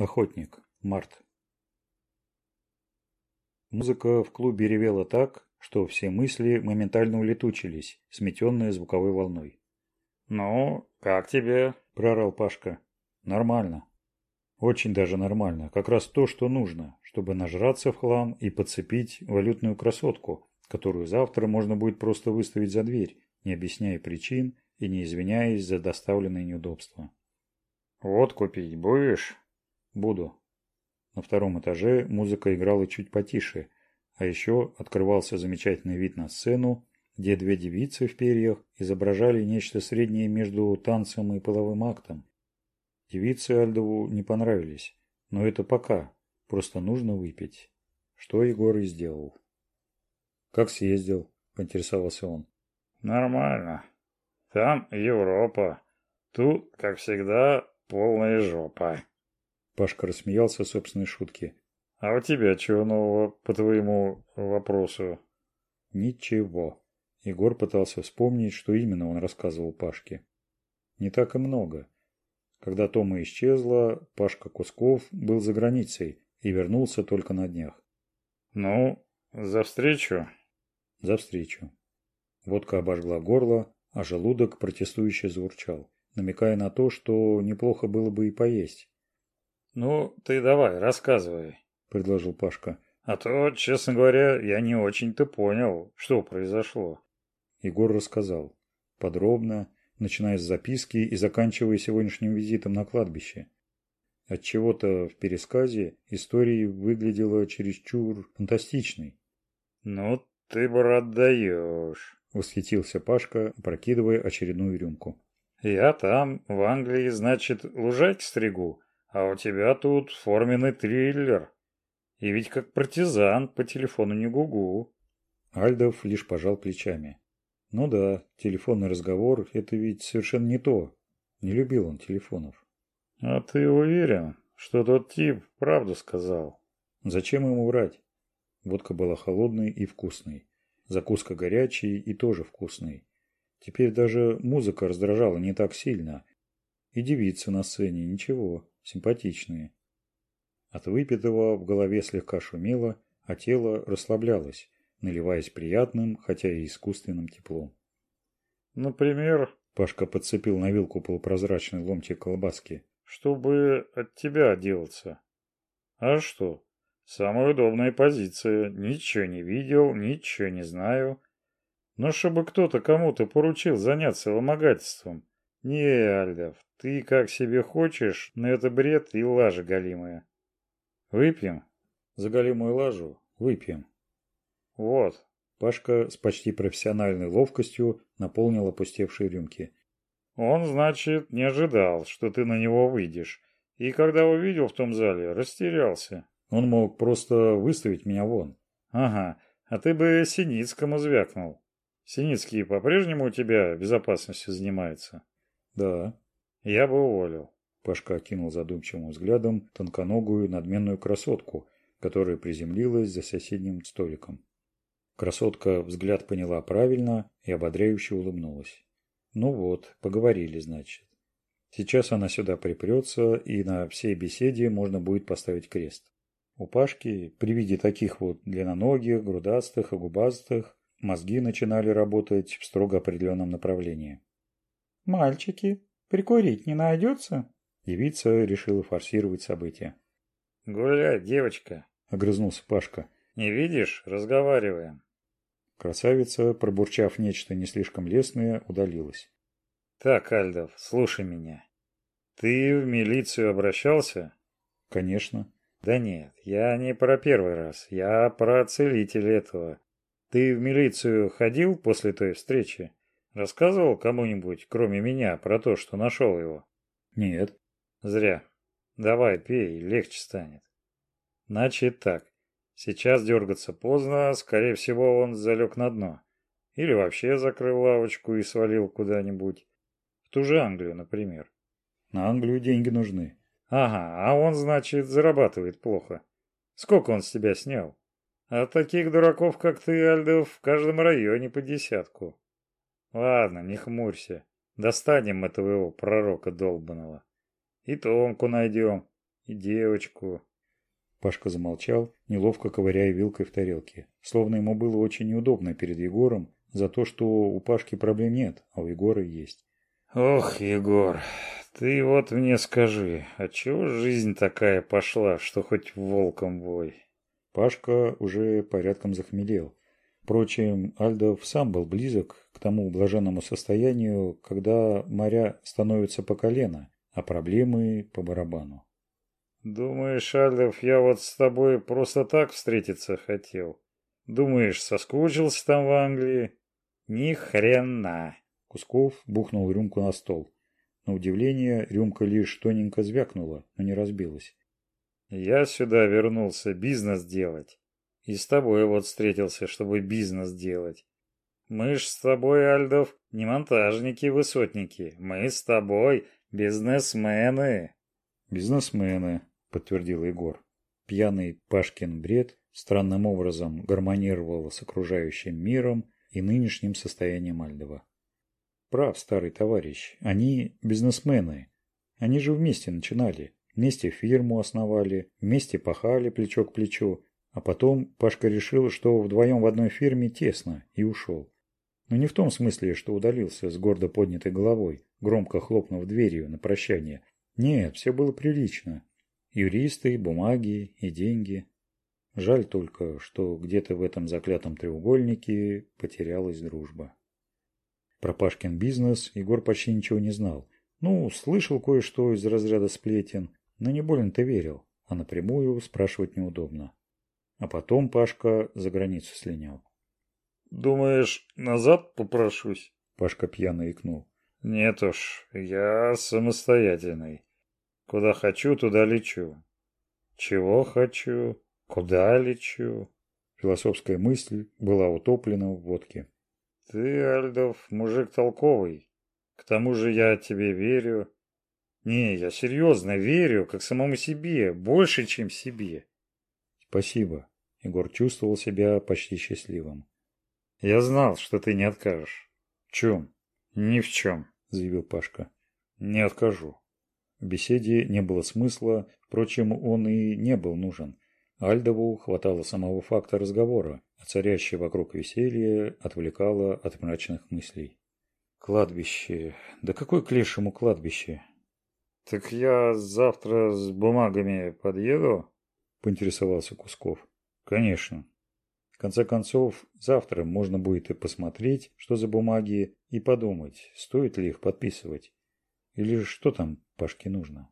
охотник март музыка в клубе ревела так что все мысли моментально улетучились сметенные звуковой волной ну как тебе прорал пашка нормально очень даже нормально как раз то что нужно чтобы нажраться в хлам и подцепить валютную красотку которую завтра можно будет просто выставить за дверь не объясняя причин и не извиняясь за доставленные неудобства вот купить будешь Буду. На втором этаже музыка играла чуть потише, а еще открывался замечательный вид на сцену, где две девицы в перьях изображали нечто среднее между танцем и половым актом. Девицы Альдову не понравились, но это пока, просто нужно выпить. Что Егор и сделал. «Как съездил?» – поинтересовался он. «Нормально. Там Европа. Тут, как всегда, полная жопа» пашка рассмеялся собственной шутке а у тебя чего нового по твоему вопросу ничего егор пытался вспомнить что именно он рассказывал пашке не так и много когда тома исчезла пашка кусков был за границей и вернулся только на днях ну за встречу за встречу водка обожгла горло а желудок протестующе заурчал намекая на то, что неплохо было бы и поесть ну ты давай рассказывай предложил пашка. А то честно говоря я не очень то понял что произошло. Егор рассказал. Подробно начиная с записки и заканчивая сегодняшним визитом на кладбище. От чего то в пересказе история выглядела чересчур фантастичной. Ну ты брат даешь восхитился пашка прокидывая очередную рюмку. Я там в англии значит лужать стригу а у тебя тут форменный триллер. И ведь как партизан по телефону не гугу. Альдов лишь пожал плечами. Ну да, телефонный разговор – это ведь совершенно не то. Не любил он телефонов. А ты уверен, что тот тип правду сказал? Зачем ему врать? Водка была холодной и вкусной. Закуска горячей и тоже вкусной. Теперь даже музыка раздражала не так сильно. И девица на сцене, ничего симпатичные. От выпитого в голове слегка шумело, а тело расслаблялось, наливаясь приятным, хотя и искусственным теплом. «Например...» — Пашка подцепил на вилку полупрозрачный ломтик колбаски. «Чтобы от тебя отделаться». «А что? Самая удобная позиция. Ничего не видел, ничего не знаю. Но чтобы кто-то кому-то поручил заняться вымогательством, не, Альдов, ты как себе хочешь, но это бред и лажа голимая. Выпьем? За голимую лажу выпьем. Вот. Пашка с почти профессиональной ловкостью наполнил опустевшие рюмки. Он, значит, не ожидал, что ты на него выйдешь. И когда увидел в том зале, растерялся. Он мог просто выставить меня вон. Ага, а ты бы Синицкому звякнул. Синицкий по-прежнему у тебя безопасностью занимается? да. Я бы уволил. Пашка окинул задумчивым взглядом тонконогую надменную красотку которая приземлилась за соседним столиком. Красотка взгляд поняла правильно и ободряюще улыбнулась. Ну вот поговорили значит. Сейчас она сюда припрется и на всей беседе можно будет поставить крест. У пашки при виде таких вот длинноногих грудастых и губастых мозги начинали работать в строго определенном направлении мальчики прикурить не найдется. Девица решила форсировать события. Гуляй девочка. Огрызнулся пашка. Не видишь? Разговариваем. Красавица пробурчав нечто не слишком лестное удалилась. Так альдов слушай меня. Ты в милицию обращался? Конечно. Да нет я не про первый раз я про целитель этого. Ты в милицию ходил после той встречи? Рассказывал кому-нибудь, кроме меня, про то, что нашел его? Нет. Зря. Давай, пей, легче станет. Значит так. Сейчас дергаться поздно, скорее всего, он залег на дно. Или вообще закрыл лавочку и свалил куда-нибудь. В ту же Англию, например. На Англию деньги нужны. Ага, а он, значит, зарабатывает плохо. Сколько он с тебя снял? А таких дураков, как ты, Альдов, в каждом районе по десятку ладно не хмурься. Достанем мы твоего пророка долбаного. И тонку найдем и девочку. Пашка замолчал неловко ковыряя вилкой в тарелке. Словно ему было очень неудобно перед егором за то что у пашки проблем нет а у егора есть. Ох егор ты вот мне скажи а чего жизнь такая пошла что хоть волком вой? Пашка уже порядком захмелел. Впрочем, Альдов сам был близок к тому блаженному состоянию, когда моря становятся по колено, а проблемы по барабану. «Думаешь, Альдов, я вот с тобой просто так встретиться хотел? Думаешь, соскучился там в Англии?» «Ни хрена!» Кусков бухнул рюмку на стол. На удивление, рюмка лишь тоненько звякнула, но не разбилась. «Я сюда вернулся бизнес делать и с тобой вот встретился, чтобы бизнес делать. Мы ж с тобой, Альдов, не монтажники-высотники. Мы с тобой бизнесмены. Бизнесмены, подтвердил Егор. Пьяный Пашкин бред странным образом гармонировал с окружающим миром и нынешним состоянием Альдова. Прав, старый товарищ, они бизнесмены. Они же вместе начинали, вместе фирму основали, вместе пахали плечо к плечу, а потом пашка решил что вдвоем в одной фирме тесно и ушел. Но не в том смысле что удалился с гордо поднятой головой громко хлопнув дверью на прощание. Нет все было прилично. Юристы бумаги и деньги. Жаль только что где то в этом заклятом треугольнике потерялась дружба. Про пашкин бизнес егор почти ничего не знал. Ну слышал кое что из разряда сплетен но не болен-то верил а напрямую спрашивать неудобно а потом Пашка за границу слинял. «Думаешь, назад попрошусь?» Пашка пьяно икнул. «Нет уж, я самостоятельный. Куда хочу, туда лечу. Чего хочу, куда лечу?» Философская мысль была утоплена в водке. «Ты, Альдов, мужик толковый. К тому же я тебе верю. Не, я серьезно верю, как самому себе, больше, чем себе спасибо. Егор чувствовал себя почти счастливым. Я знал что ты не откажешь. В чем ни в чем заявил пашка. Не откажу. В беседе не было смысла впрочем он и не был нужен. Альдову хватало самого факта разговора а царящее вокруг веселье отвлекало от мрачных мыслей. Кладбище. Да какой к лешему кладбище? Так я завтра с бумагами подъеду поинтересовался Кусков. Конечно. В конце концов, завтра можно будет и посмотреть, что за бумаги, и подумать, стоит ли их подписывать. Или что там Пашке нужно.